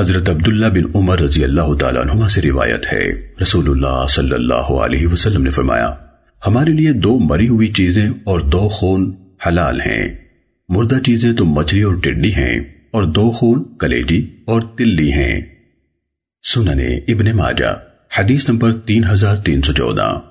حضرت عبداللہ بن عمر رضی اللہ تعالیٰ عنہ سے روایت ہے۔ رسول اللہ صلی اللہ علیہ وسلم نے فرمایا، ہمارے لیے دو مری ہوئی چیزیں اور دو خون حلال ہیں۔ مردہ چیزیں تو مچھلی اور ٹڈی ہیں اور دو خون کلیجی اور تلی ہیں۔ سننے ابن ماجہ، حدیث نمبر تین ہزار تین سو چودہ۔